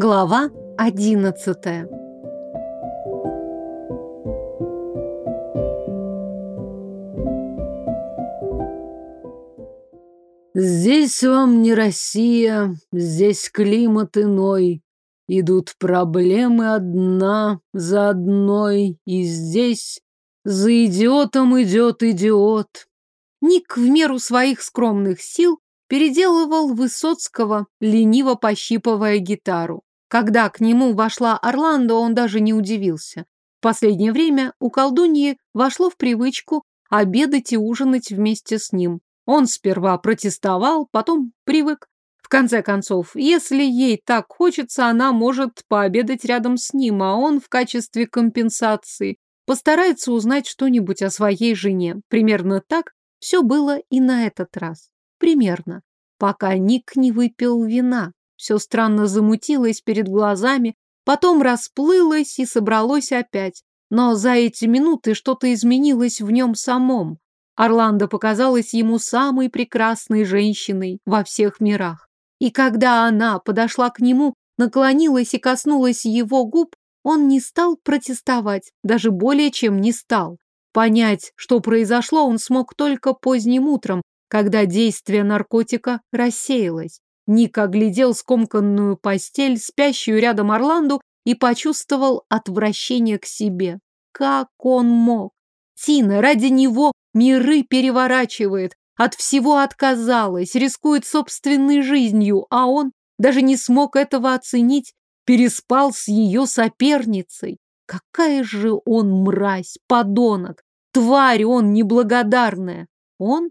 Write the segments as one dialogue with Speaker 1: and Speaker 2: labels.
Speaker 1: Глава одиннадцатая
Speaker 2: Здесь вам не Россия, здесь климат иной. Идут проблемы одна за одной, и здесь за идиотом идет идиот.
Speaker 1: Ник в меру своих скромных сил переделывал Высоцкого, лениво пощипывая гитару. Когда к нему вошла Орландо, он даже не удивился. В последнее время у колдуньи вошло в привычку обедать и ужинать вместе с ним. Он сперва протестовал, потом привык. В конце концов, если ей так хочется, она может пообедать рядом с ним, а он в качестве компенсации постарается узнать что-нибудь о своей жене. Примерно так все было и на этот раз. Примерно. Пока Ник не выпил вина. Все странно замутилось перед глазами, потом расплылось и собралось опять. Но за эти минуты что-то изменилось в нем самом. Орландо показалась ему самой прекрасной женщиной во всех мирах. И когда она подошла к нему, наклонилась и коснулась его губ, он не стал протестовать, даже более чем не стал. Понять, что произошло, он смог только поздним утром, когда действие наркотика рассеялось. Ник оглядел скомканную постель, спящую рядом Орланду, и почувствовал отвращение к себе. Как он мог? Тина ради него миры переворачивает, от всего отказалась, рискует собственной жизнью, а он даже не смог этого оценить, переспал с ее соперницей. Какая же он мразь, подонок, тварь он неблагодарная. Он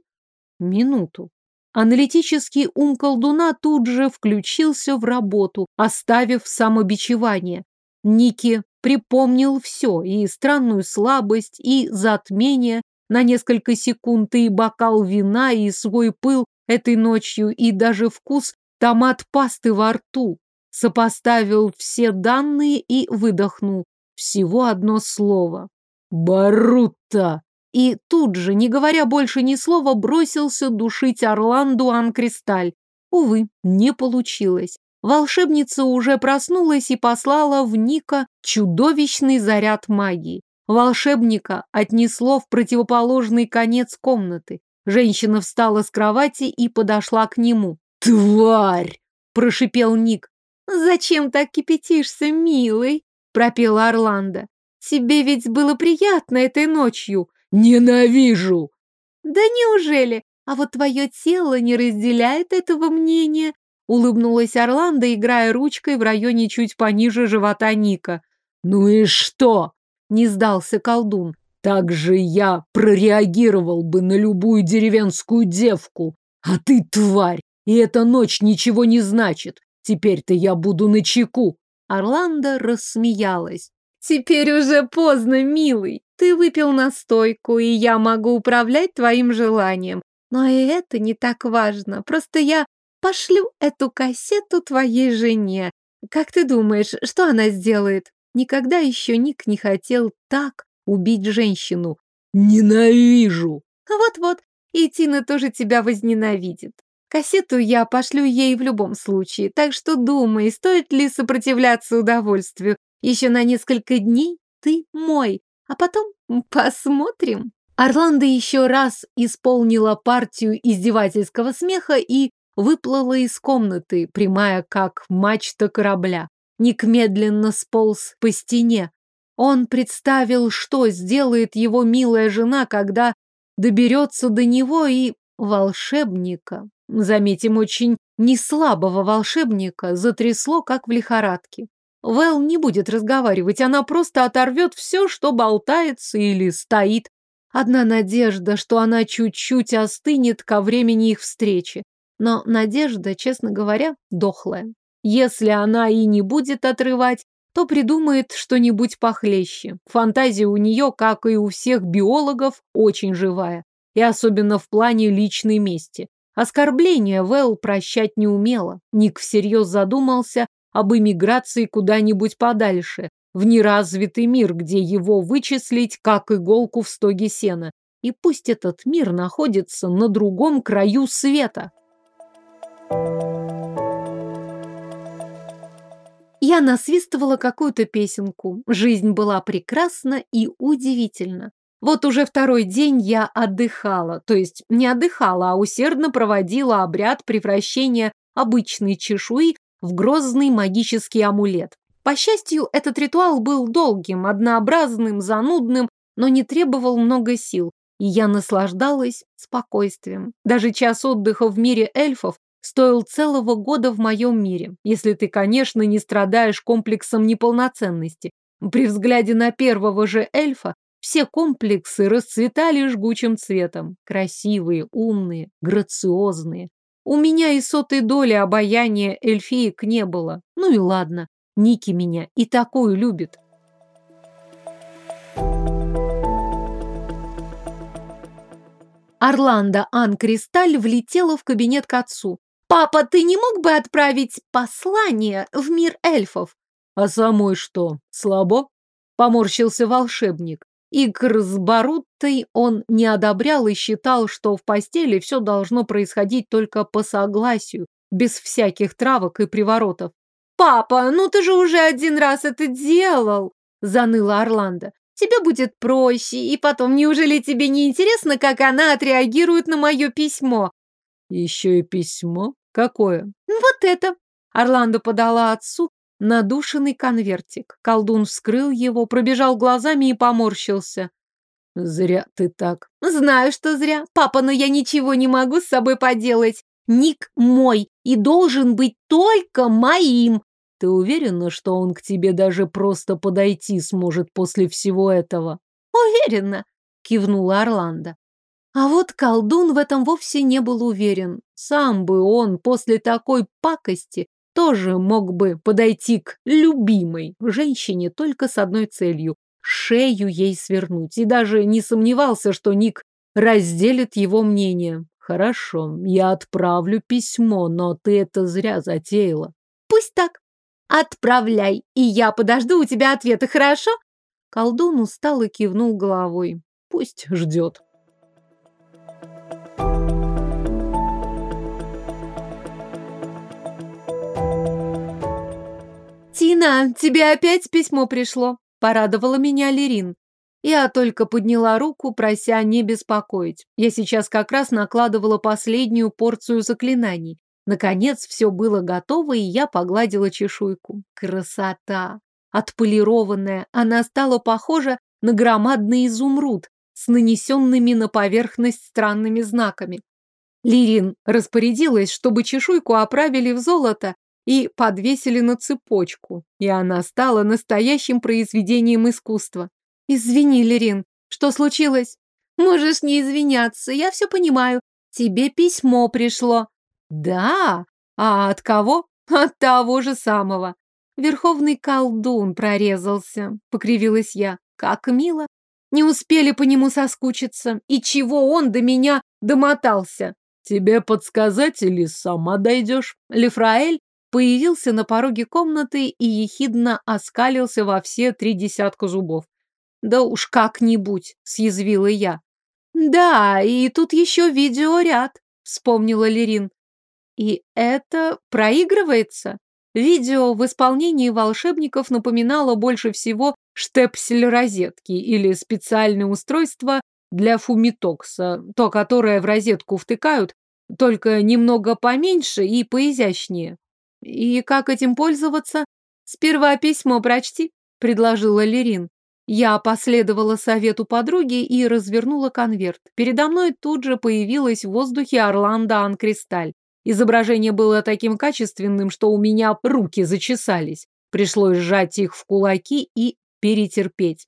Speaker 1: минуту. Аналитический ум колдуна тут же включился в работу, оставив самобичевание. Ники припомнил все, и странную слабость, и затмение на несколько секунд, и бокал вина, и свой пыл этой ночью, и даже вкус томат пасты во рту. Сопоставил все данные и выдохнул. Всего одно слово. «Барутта!» И тут же, не говоря больше ни слова, бросился душить Орланду Анкристаль. Увы, не получилось. Волшебница уже проснулась и послала в Ника чудовищный заряд магии. Волшебника отнесло в противоположный конец комнаты. Женщина встала с кровати и подошла к нему. «Тварь!» – прошипел Ник. «Зачем так кипятишься, милый?» – пропела Орландо. «Тебе ведь было приятно этой ночью. Ненавижу! Да неужели? А вот твое тело не разделяет этого мнения, улыбнулась Орландо, играя ручкой в районе чуть пониже живота Ника. Ну и что? Не сдался колдун. Так же я прореагировал бы на любую деревенскую девку. А ты тварь, и эта ночь ничего не значит. Теперь-то я буду на чеку. Орландо рассмеялась. Теперь уже поздно, милый. Ты выпил настойку, и я могу управлять твоим желанием. Но и это не так важно. Просто я пошлю эту кассету твоей жене. Как ты думаешь, что она сделает? Никогда еще Ник не хотел так убить женщину. Ненавижу. Вот-вот, и Тина тоже тебя возненавидит. Кассету я пошлю ей в любом случае, так что думай, стоит ли сопротивляться удовольствию. Еще на несколько дней ты мой, а потом посмотрим. Орландо еще раз исполнила партию издевательского смеха и выплыла из комнаты, прямая как мачта корабля. Ник медленно сполз по стене. Он представил, что сделает его милая жена, когда доберется до него и волшебника. Заметим, очень неслабого волшебника затрясло, как в лихорадке. Вэл не будет разговаривать, она просто оторвет все, что болтается или стоит. Одна надежда, что она чуть-чуть остынет ко времени их встречи. Но надежда, честно говоря, дохлая. Если она и не будет отрывать, то придумает что-нибудь похлеще. Фантазия у нее, как и у всех биологов, очень живая. И особенно в плане личной мести. Оскорбления Вэл прощать не умела. Ник всерьез задумался, об эмиграции куда-нибудь подальше, в неразвитый мир, где его вычислить, как иголку в стоге сена. И пусть этот мир находится на другом краю света. Я насвистывала какую-то песенку. Жизнь была прекрасна и удивительна. Вот уже второй день я отдыхала, то есть не отдыхала, а усердно проводила обряд превращения обычной чешуи в грозный магический амулет. По счастью, этот ритуал был долгим, однообразным, занудным, но не требовал много сил, и я наслаждалась спокойствием. Даже час отдыха в мире эльфов стоил целого года в моем мире, если ты, конечно, не страдаешь комплексом неполноценности. При взгляде на первого же эльфа все комплексы расцветали жгучим цветом. Красивые, умные, грациозные. У меня и сотой доли обаяния эльфиек не было. Ну и ладно, Ники меня и такую любит. Орландо Ан Кристаль влетела в кабинет к отцу. «Папа, ты не мог бы отправить послание в мир эльфов?»
Speaker 2: «А самой что, слабо?» Поморщился волшебник. Игр с Баруттой он не одобрял и считал, что в постели все должно происходить только по согласию, без всяких травок и приворотов.
Speaker 1: «Папа, ну ты же уже один раз это делал!» – заныла Орландо. «Тебе будет проще, и потом, неужели тебе не интересно, как она отреагирует на мое письмо?»
Speaker 2: «Еще и письмо? Какое?»
Speaker 1: «Вот это!» Орландо подала отцу надушенный конвертик. Колдун вскрыл его, пробежал глазами и поморщился.
Speaker 2: «Зря ты так».
Speaker 1: «Знаю, что зря. Папа, но я ничего не могу с собой поделать. Ник мой и должен быть только моим».
Speaker 2: «Ты уверена, что он к тебе даже просто подойти сможет после всего этого?»
Speaker 1: «Уверена», — кивнула Орландо. А вот колдун в этом вовсе не был уверен. Сам бы он после такой пакости тоже мог бы подойти к любимой женщине только с одной целью – шею ей свернуть. И даже не сомневался, что Ник разделит его мнение.
Speaker 2: Хорошо, я отправлю письмо, но ты это зря затеяла.
Speaker 1: Пусть так. Отправляй, и я подожду у тебя ответа, хорошо? Колдун устал и кивнул головой.
Speaker 2: Пусть ждет.
Speaker 1: «Тина, тебе опять письмо пришло?» – порадовала меня Лерин. Я только подняла руку, прося не беспокоить. Я сейчас как раз накладывала последнюю порцию заклинаний. Наконец все было готово, и я погладила чешуйку. Красота! Отполированная, она стала похожа на громадный изумруд с нанесенными на поверхность странными знаками. Лирин распорядилась, чтобы чешуйку оправили в золото и подвесили на цепочку, и она стала настоящим произведением искусства. «Извини, Лерин, что случилось?» «Можешь не извиняться, я все понимаю. Тебе письмо пришло». «Да? А от кого?» «От того же самого». «Верховный колдун прорезался», — покривилась я. «Как мило. Не успели по нему соскучиться. И чего он до меня домотался?»
Speaker 2: «Тебе подсказать или сама дойдешь?»
Speaker 1: Лефраэль появился на пороге комнаты и ехидно оскалился во все три десятка зубов. «Да уж как-нибудь», — съязвила я. «Да, и тут еще видеоряд», — вспомнила Лерин. «И это проигрывается?» Видео в исполнении волшебников напоминало больше всего штепсель розетки или специальное устройство для фумитокса, то, которое в розетку втыкают, только немного поменьше и поизящнее. И как этим пользоваться? Сперва письмо прочти, предложила Лерин. Я последовала совету подруги и развернула конверт. Передо мной тут же появилась в воздухе Орландо Анкристаль. Изображение было таким качественным, что у меня руки зачесались. Пришлось сжать их в кулаки и перетерпеть.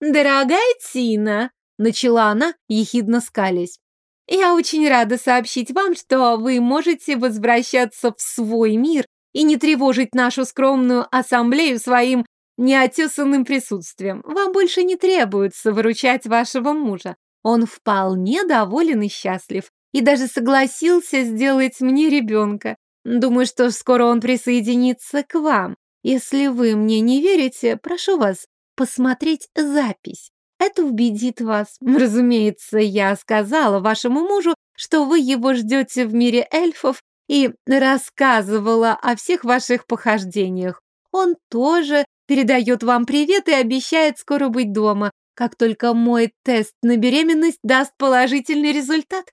Speaker 1: «Дорогая Тина!» — начала она, ехидно скалясь. Я очень рада сообщить вам, что вы можете возвращаться в свой мир и не тревожить нашу скромную ассамблею своим неотесанным присутствием. Вам больше не требуется выручать вашего мужа. Он вполне доволен и счастлив. И даже согласился сделать мне ребенка. Думаю, что скоро он присоединится к вам. Если вы мне не верите, прошу вас посмотреть запись. Это убедит вас. Разумеется, я сказала вашему мужу, что вы его ждете в мире эльфов и рассказывала о всех ваших похождениях. Он тоже передает вам привет и обещает скоро быть дома, как только мой тест на беременность даст положительный результат.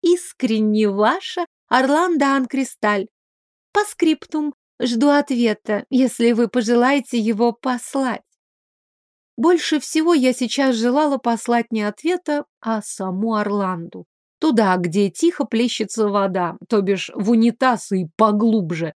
Speaker 1: Искренне ваша Орландо Анкристаль. По скриптум. Жду ответа, если вы пожелаете его послать. Больше всего я сейчас желала послать не ответа, а саму Орланду. Туда, где тихо плещется вода, то бишь в унитаз и поглубже.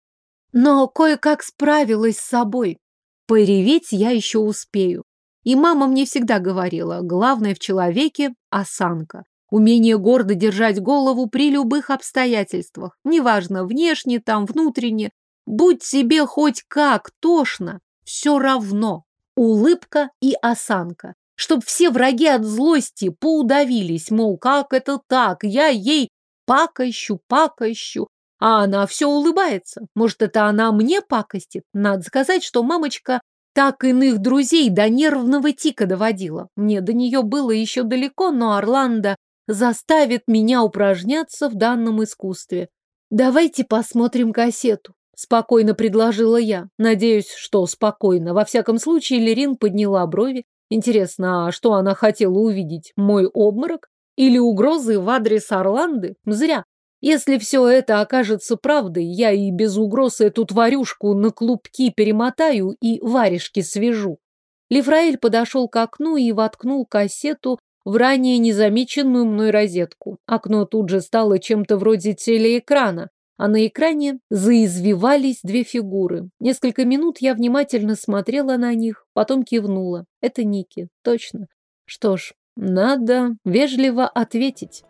Speaker 1: Но кое-как справилась с собой. Пореветь я еще успею. И мама мне всегда говорила, главное в человеке – осанка. Умение гордо держать голову при любых обстоятельствах. Неважно, внешне там, внутренне. Будь себе хоть как тошно, все равно. Улыбка и осанка. Чтоб все враги от злости поудавились, мол, как это так, я ей пакощу, пакощу, а она все улыбается. Может, это она мне пакостит? Надо сказать, что мамочка так иных друзей до нервного тика доводила. Мне до нее было еще далеко, но Орландо заставит меня упражняться в данном искусстве. Давайте посмотрим кассету. Спокойно предложила я. Надеюсь, что спокойно. Во всяком случае, Лерин подняла брови. Интересно, а что она хотела увидеть? Мой обморок? Или угрозы в адрес Орланды? Зря. Если все это окажется правдой, я и без угроз эту тварюшку на клубки перемотаю и варежки свяжу. Лифраэль подошел к окну и воткнул кассету в ранее незамеченную мной розетку. Окно тут же стало чем-то вроде телеэкрана, а на экране заизвивались две фигуры. Несколько минут я внимательно смотрела на них, потом кивнула. Это Ники, точно. Что ж, надо вежливо ответить.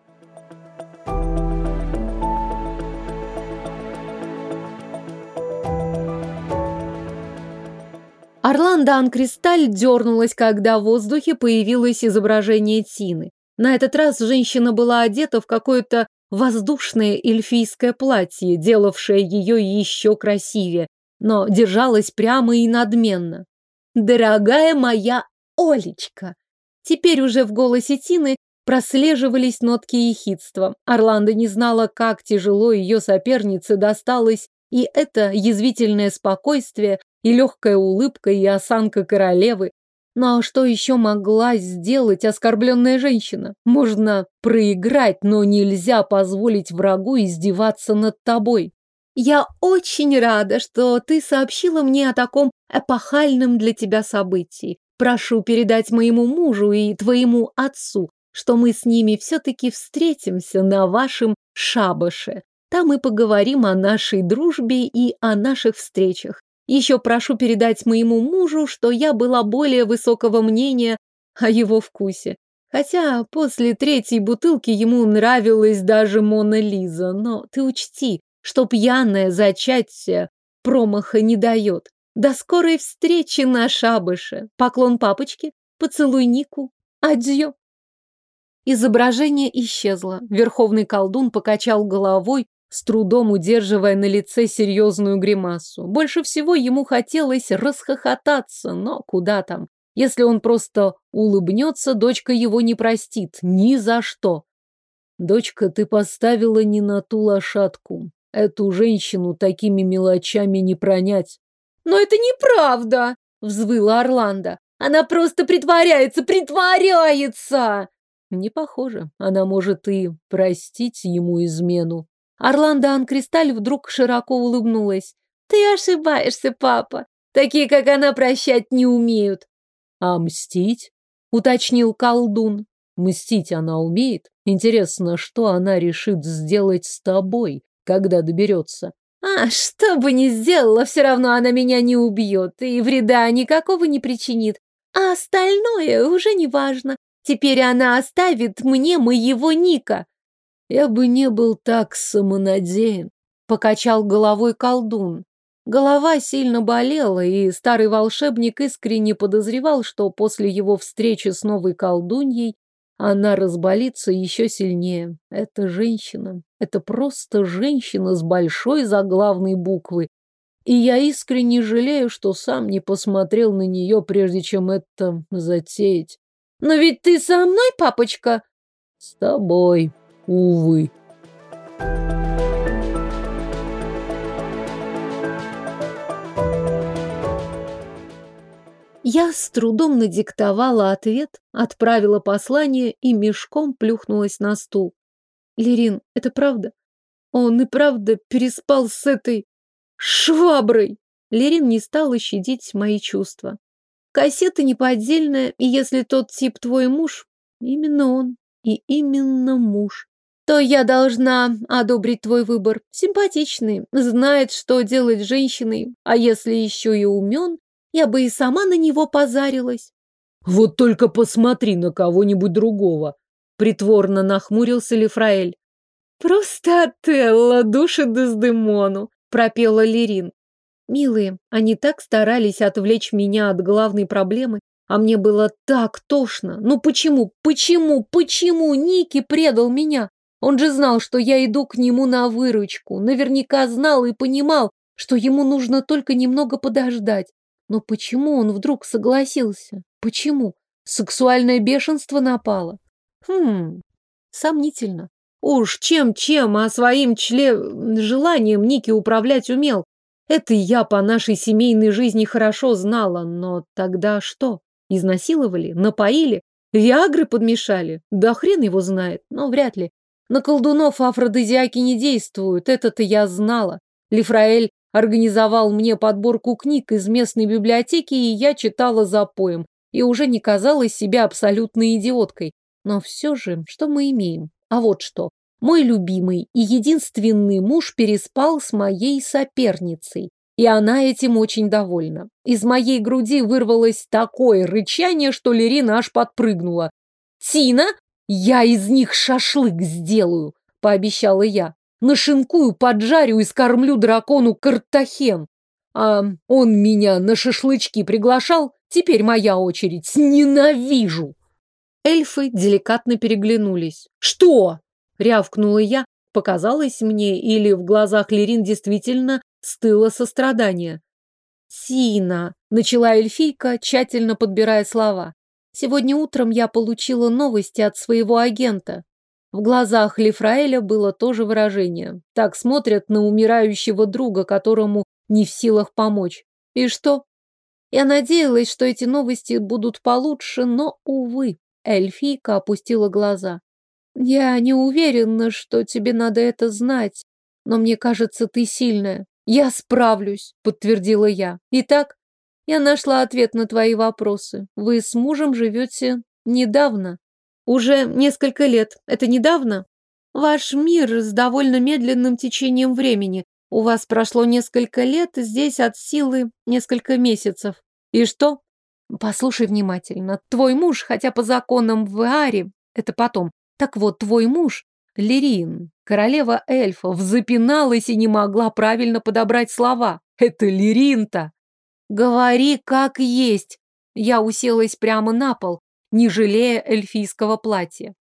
Speaker 1: Орландо Анкристаль дернулась, когда в воздухе появилось изображение Тины. На этот раз женщина была одета в какое-то воздушное эльфийское платье, делавшее ее еще красивее, но держалась прямо и надменно. «Дорогая моя Олечка!» Теперь уже в голосе Тины прослеживались нотки ехидства. Орландо не знала, как тяжело ее сопернице досталось, и это язвительное спокойствие и легкая улыбка, и осанка королевы. Но что еще могла сделать оскорбленная женщина? Можно проиграть, но нельзя позволить врагу издеваться над тобой. Я очень рада, что ты сообщила мне о таком эпохальном для тебя событии. Прошу передать моему мужу и твоему отцу, что мы с ними все-таки встретимся на вашем шабаше. Там мы поговорим о нашей дружбе и о наших встречах. Еще прошу передать моему мужу, что я была более высокого мнения о его вкусе. Хотя после третьей бутылки ему нравилась даже Мона Лиза. Но ты учти, что пьяное зачатие промаха не дает. До скорой встречи на шабыше. Поклон папочке, поцелуй Нику. Адьё. Изображение исчезло. Верховный колдун покачал головой, с трудом удерживая на лице серьезную гримасу. Больше всего ему хотелось расхохотаться, но куда там? Если он просто улыбнется, дочка его не простит. Ни за что. Дочка, ты поставила не на ту лошадку. Эту женщину такими мелочами не пронять. Но это неправда, взвыла Орландо. Она просто притворяется, притворяется! Не похоже. Она может и простить ему измену. Орландо Анкристаль вдруг широко улыбнулась. «Ты ошибаешься, папа. Такие, как она, прощать не умеют». «А мстить?» — уточнил колдун. «Мстить она умеет? Интересно, что она решит сделать с тобой, когда доберется?» «А, что бы ни сделала, все равно она меня не убьет и вреда никакого не причинит. А остальное уже не важно. Теперь она оставит мне моего Ника». Я бы не был так самонадеян, покачал головой колдун. Голова сильно болела, и старый волшебник искренне подозревал, что после его встречи с новой колдуньей она разболится еще сильнее. Это женщина. Это просто женщина с большой заглавной буквы. И я искренне жалею, что сам не посмотрел на нее, прежде чем это затеять. «Но ведь ты со мной, папочка?» «С тобой», Увы. Я с трудом надиктовала ответ, отправила послание и мешком плюхнулась на стул. Лерин, это правда? Он и правда переспал с этой шваброй. Лерин не стала щадить мои чувства. Кассета неподдельная, и если тот тип твой муж, именно он и именно муж, то я должна одобрить твой выбор. Симпатичный, знает, что делать с женщиной, а если еще и умен, я бы и сама на него позарилась.
Speaker 2: Вот только посмотри на кого-нибудь другого. Притворно нахмурился Лефраэль.
Speaker 1: Просто Отелло душит Дездемону, пропела Лерин. Милые, они так старались отвлечь меня от главной проблемы, а мне было так тошно. Ну почему, почему, почему Ники предал меня? Он же знал, что я иду к нему на выручку. Наверняка знал и понимал, что ему нужно только немного подождать. Но почему он вдруг согласился? Почему? Сексуальное бешенство напало? Хм, сомнительно. Уж чем-чем, а своим чле... желанием Ники управлять умел. Это я по нашей семейной жизни хорошо знала, но тогда что? Изнасиловали? Напоили? Виагры подмешали? Да хрен его знает, но вряд ли. На колдунов афродизиаки не действуют, это-то я знала. Лифраэль организовал мне подборку книг из местной библиотеки, и я читала за поем, и уже не казалась себя абсолютной идиоткой. Но все же, что мы имеем? А вот что. Мой любимый и единственный муж переспал с моей соперницей, и она этим очень довольна. Из моей груди вырвалось такое рычание, что Лерина аж подпрыгнула. «Тина, я из них шашлык сделаю!» – пообещала я. Нашинкую, поджарю и скормлю дракону Картахен. А он меня на шашлычки приглашал, теперь моя очередь. Ненавижу!» Эльфы деликатно переглянулись. «Что?» — рявкнула я. Показалось мне, или в глазах Лерин действительно стыло сострадание. «Сина!» — начала эльфийка, тщательно подбирая слова. «Сегодня утром я получила новости от своего агента. В глазах Лифраэля было то же выражение. Так смотрят на умирающего друга, которому не в силах помочь. И что? Я надеялась, что эти новости будут получше, но, увы, эльфийка опустила глаза. Я не уверена, что тебе надо это знать, но мне кажется, ты сильная. Я справлюсь, подтвердила я. Итак, я нашла ответ на твои вопросы. Вы с мужем живете недавно. Уже несколько лет. Это недавно? Ваш мир с довольно медленным течением времени. У вас прошло несколько лет, здесь от силы несколько месяцев. И что? Послушай внимательно. Твой муж, хотя по законам в Аре, это потом. Так вот, твой муж, Лерин, королева эльфов, запиналась и не могла правильно подобрать слова. Это Лерин-то. Говори как есть. Я уселась прямо на пол, не жалея эльфийского платья.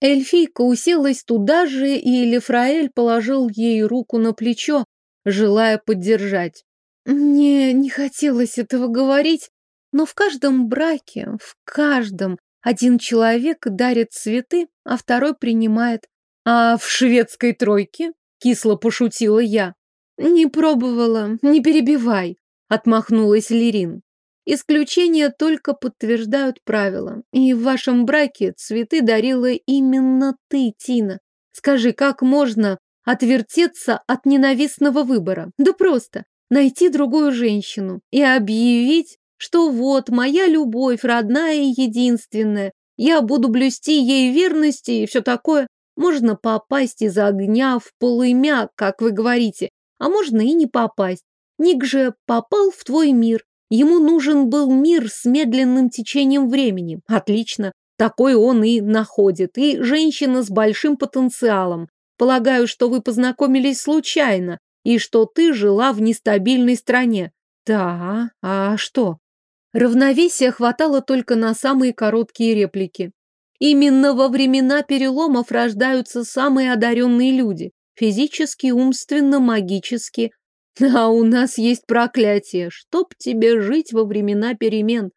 Speaker 1: Эльфийка уселась туда же, и Лефраэль положил ей руку на плечо, желая поддержать. Мне не хотелось этого говорить, но в каждом браке, в каждом, один человек дарит цветы, а второй принимает. А в шведской тройке, кисло пошутила я. Не пробовала, не перебивай, отмахнулась Лирин. Исключения только подтверждают правила. И в вашем браке цветы дарила именно ты, Тина. Скажи, как можно отвертеться от ненавистного выбора? Да просто найти другую женщину и объявить, что вот моя любовь родная и единственная, я буду блюсти ей верности и все такое. Можно попасть из огня в полымя, как вы говорите, а можно и не попасть. Ник же попал в твой мир, Ему нужен был мир с медленным течением времени. Отлично. Такой он и находит. И женщина с большим потенциалом. Полагаю, что вы познакомились случайно, и что ты жила в нестабильной стране. Да, а что? Равновесия хватало только на самые короткие реплики. Именно во времена переломов рождаются самые одаренные люди. Физически, умственно, магически. А у нас есть проклятие, чтоб тебе жить во времена перемен.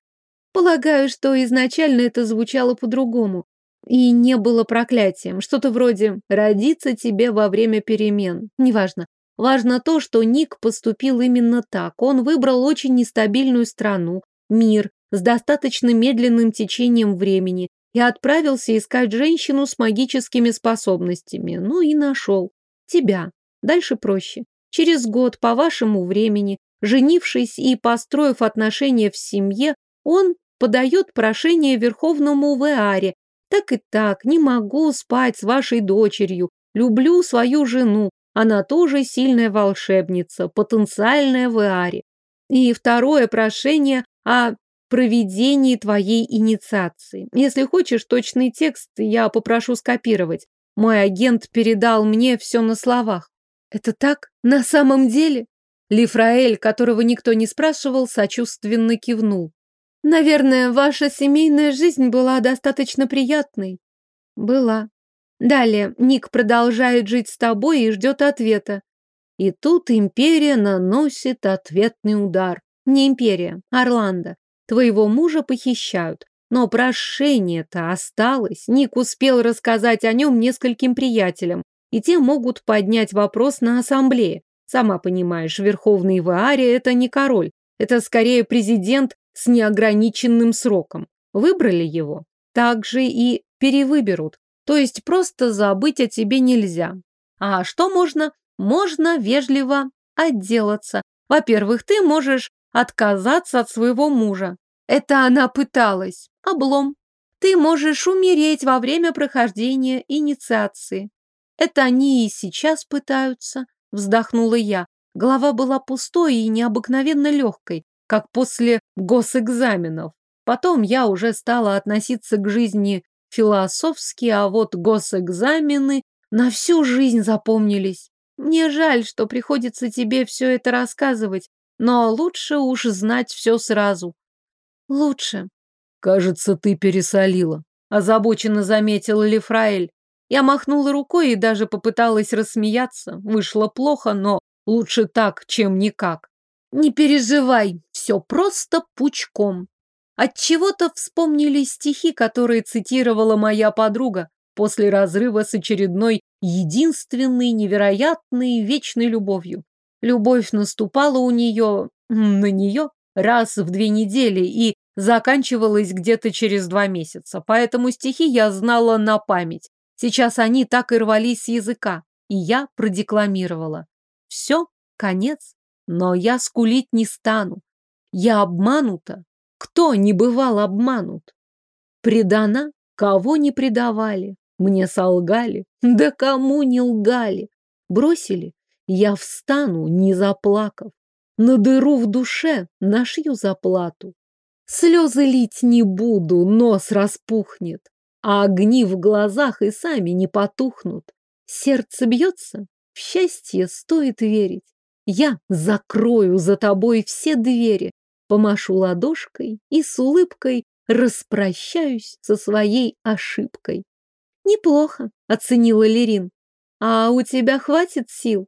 Speaker 1: Полагаю, что изначально это звучало по-другому. И не было проклятием. Что-то вроде «родиться тебе во время перемен». Неважно. Важно то, что Ник поступил именно так. Он выбрал очень нестабильную страну, мир, с достаточно медленным течением времени и отправился искать женщину с магическими способностями. Ну и нашел. Тебя. Дальше проще. Через год, по вашему времени, женившись и построив отношения в семье, он подает прошение Верховному Веаре. Так и так, не могу спать с вашей дочерью. Люблю свою жену. Она тоже сильная волшебница, потенциальная Веаре. И второе прошение о проведении твоей инициации. Если хочешь точный текст, я попрошу скопировать. Мой агент передал мне все на словах. Это так? На самом деле? Лифраэль, которого никто не спрашивал, сочувственно кивнул. Наверное, ваша семейная жизнь была достаточно приятной. Была. Далее, Ник продолжает жить с тобой и ждет ответа. И тут империя наносит ответный удар. Не империя, Орландо. Твоего мужа похищают. Но прошение-то осталось. Ник успел рассказать о нем нескольким приятелям, и те могут поднять вопрос на ассамблее. Сама понимаешь, Верховный Ваари – это не король, это скорее президент с неограниченным сроком. Выбрали его, так же и перевыберут. То есть просто забыть о тебе нельзя. А что можно? Можно вежливо отделаться. Во-первых, ты можешь отказаться от своего мужа. Это она пыталась. Облом. Ты можешь умереть во время прохождения инициации. Это они и сейчас пытаются, вздохнула я. Голова была пустой и необыкновенно легкой, как после госэкзаменов. Потом я уже стала относиться к жизни философски, а вот госэкзамены на всю жизнь запомнились. Мне жаль, что приходится тебе все это рассказывать, но лучше уж знать все сразу. Лучше.
Speaker 2: Кажется, ты пересолила, озабоченно заметила Лефраэль.
Speaker 1: Я махнула рукой и даже попыталась рассмеяться. Вышло плохо, но лучше так, чем никак. Не переживай, все просто пучком. От чего-то вспомнили стихи, которые цитировала моя подруга после разрыва с очередной единственной, невероятной, вечной любовью. Любовь наступала у нее, на нее, раз в две недели и заканчивалась где-то через два месяца, поэтому стихи я знала на память. Сейчас они так и рвались с языка, и я продекламировала. Все, конец, но я скулить не стану. Я обманута. Кто не бывал обманут? Предана, кого не предавали. Мне солгали, да кому не лгали. Бросили, я встану, не заплакав. На дыру в душе нашью заплату. Слезы лить не буду, нос распухнет, а огни в глазах и сами не потухнут. Сердце бьется, в счастье стоит верить. Я закрою за тобой все двери, помашу ладошкой и с улыбкой распрощаюсь со своей ошибкой. Неплохо, оценила Лерин. А у тебя хватит сил?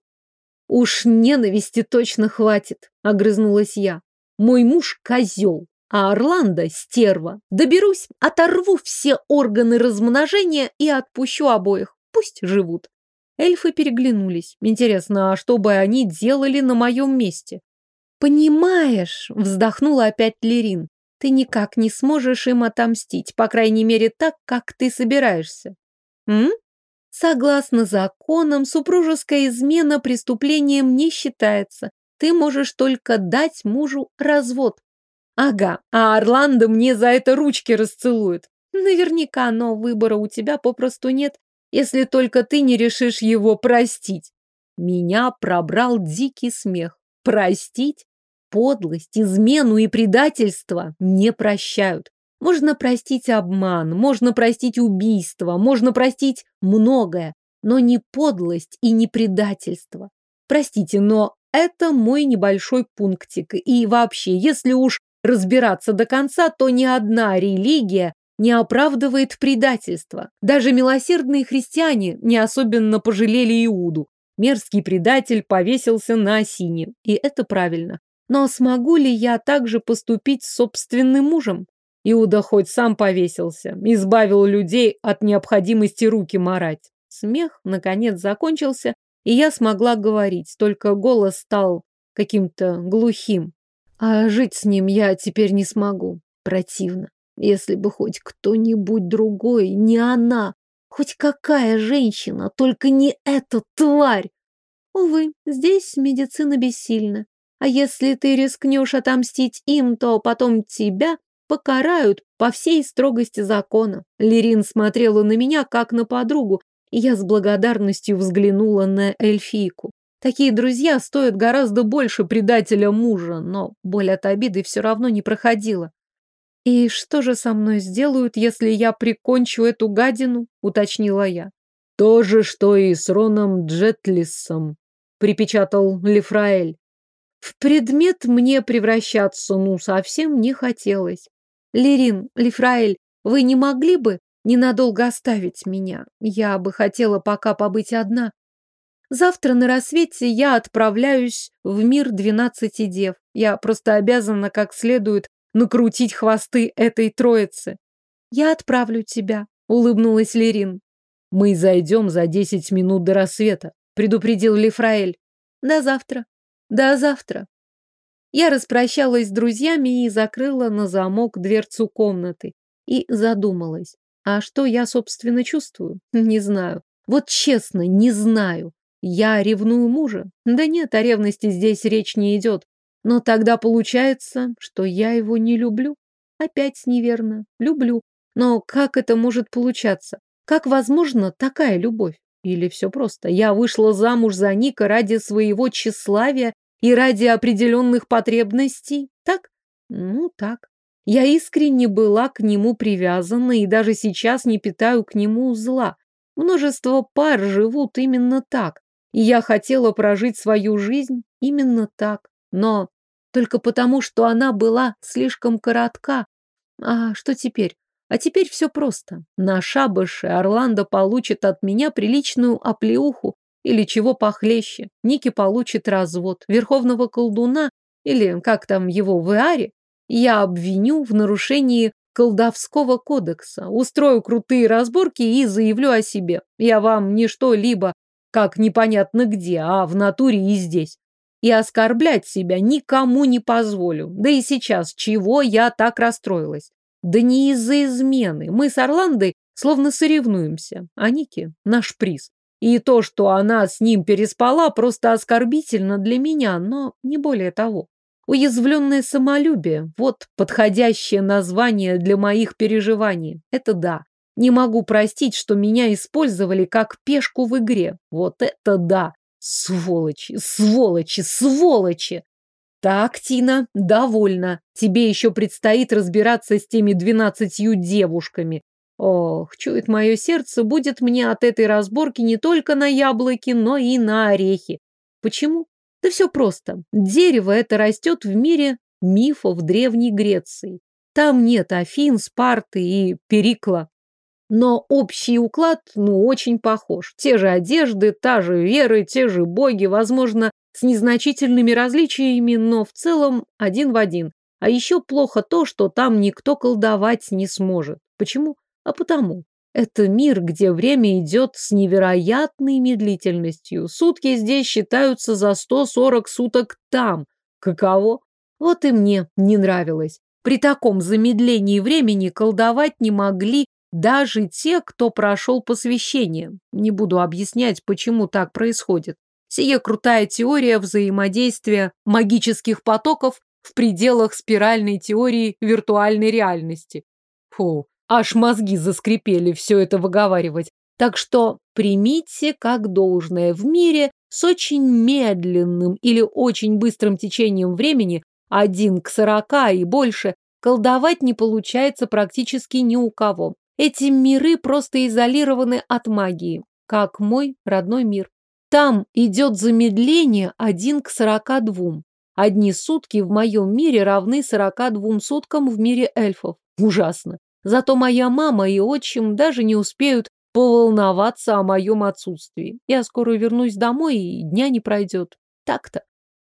Speaker 1: Уж ненависти точно хватит, огрызнулась я. Мой муж козел, а Орландо стерва. Доберусь, оторву все органы размножения и отпущу обоих. Пусть живут. Эльфы переглянулись. Интересно, а что бы они делали на моем месте? Понимаешь, вздохнула опять Лерин. Ты никак не сможешь им отомстить, по крайней мере так, как ты собираешься. М? Согласно законам, супружеская измена преступлением не считается. Ты можешь только дать мужу развод. Ага, а Орландо мне за это ручки расцелует. Наверняка, но выбора у тебя попросту нет, если только ты не решишь его простить. Меня пробрал дикий смех. Простить? Подлость, измену и предательство не прощают. Можно простить обман, можно простить убийство, можно простить многое, но не подлость и не предательство. Простите, но это мой небольшой пунктик. И вообще, если уж разбираться до конца, то ни одна религия не оправдывает предательство. Даже милосердные христиане не особенно пожалели Иуду. Мерзкий предатель повесился на осине, и это правильно. Но смогу ли я также поступить с собственным мужем? Иуда хоть сам повесился, избавил людей от необходимости руки марать. Смех, наконец, закончился, и я смогла говорить, только голос стал каким-то глухим. А жить с ним я теперь не смогу.
Speaker 2: Противно. Если бы хоть кто-нибудь другой, не она, хоть какая женщина, только не эта тварь. Увы, здесь медицина бессильна. А если ты рискнешь отомстить им, то потом тебя покарают по всей строгости закона. Лерин смотрела на меня, как на подругу, и я с благодарностью взглянула на эльфийку. Такие друзья стоят гораздо больше предателя мужа, но боль от обиды все равно не проходила. «И что же со мной сделают, если я прикончу эту гадину?» — уточнила я.
Speaker 3: «То же, что и с Роном Джетлисом», — припечатал Лефраэль.
Speaker 2: В предмет мне превращаться, ну, совсем не хотелось. Лерин, Лефраэль, вы не могли бы ненадолго оставить меня? Я бы хотела пока побыть одна. Завтра на рассвете я отправляюсь в мир двенадцати дев. Я просто обязана как следует накрутить хвосты этой троицы. Я отправлю тебя, улыбнулась Лерин.
Speaker 3: Мы зайдем за десять минут до рассвета, предупредил Лефраэль.
Speaker 2: До завтра. До завтра. Я распрощалась с друзьями и закрыла на замок дверцу комнаты. И задумалась. А что я, собственно, чувствую? Не знаю. Вот честно, не знаю. Я ревную мужа? Да нет, о ревности здесь речь не идет. Но тогда получается, что я его не люблю. Опять неверно. Люблю. Но как это может получаться? Как возможно такая любовь? Или все просто? Я вышла замуж за Ника ради своего тщеславия и ради определенных потребностей? Так? Ну, так. Я искренне была к нему привязана и даже сейчас не питаю к нему зла. Множество пар живут именно так. И я хотела прожить свою жизнь именно так. Но только потому, что она была слишком коротка. А что теперь? А теперь все просто. На шабаше Орландо получит от меня приличную оплеуху или чего похлеще. Ники получит развод. Верховного колдуна, или как там его в Иаре, я обвиню в нарушении колдовского кодекса, устрою крутые разборки и заявлю о себе. Я вам не что-либо, как непонятно где, а в натуре и здесь. И оскорблять себя никому не позволю. Да и сейчас, чего я так расстроилась? Да не из-за измены. Мы с Орландой словно соревнуемся. А Ники – наш приз. И то, что она с ним переспала, просто оскорбительно для меня, но не более того. Уязвленное самолюбие – вот подходящее название для моих переживаний. Это да. Не могу простить, что меня использовали как пешку в игре. Вот это да. Сволочи, сволочи, сволочи! Так, Тина, довольно. Тебе еще предстоит разбираться с теми двенадцатью девушками. Ох, чует мое сердце, будет мне от этой разборки не только на яблоки, но и на орехи. Почему? Да все просто. Дерево это растет в мире мифов Древней Греции. Там нет Афин, Спарты и Перикла. Но общий уклад, ну, очень похож. Те же одежды, та же вера, те же боги, возможно, с незначительными различиями, но в целом один в один. А еще плохо то, что там никто колдовать не сможет. Почему? А потому. Это мир, где время идет с невероятной медлительностью. Сутки здесь считаются за 140 суток там. Каково? Вот и мне не нравилось. При таком замедлении времени колдовать не могли даже те, кто прошел посвящение. Не буду объяснять, почему так происходит. Сие крутая теория взаимодействия магических потоков в пределах спиральной теории виртуальной реальности. Фу, аж мозги заскрипели все это выговаривать. Так что примите как должное в мире с очень медленным или очень быстрым течением времени, один к сорока и больше, колдовать не получается практически ни у кого. Эти миры просто изолированы от магии, как мой родной мир. Там идет замедление один к сорока двум. Одни сутки в моем мире равны сорока двум суткам в мире эльфов. Ужасно. Зато моя мама и отчим даже не успеют поволноваться о моем отсутствии. Я скоро вернусь домой, и дня не пройдет. Так-то.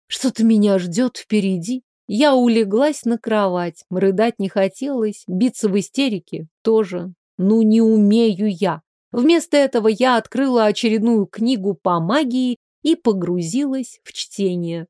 Speaker 2: Что-то меня ждет впереди. Я улеглась на кровать. Рыдать не хотелось, биться в истерике тоже. Ну, не умею я. Вместо этого я открыла очередную книгу по магии и погрузилась в чтение.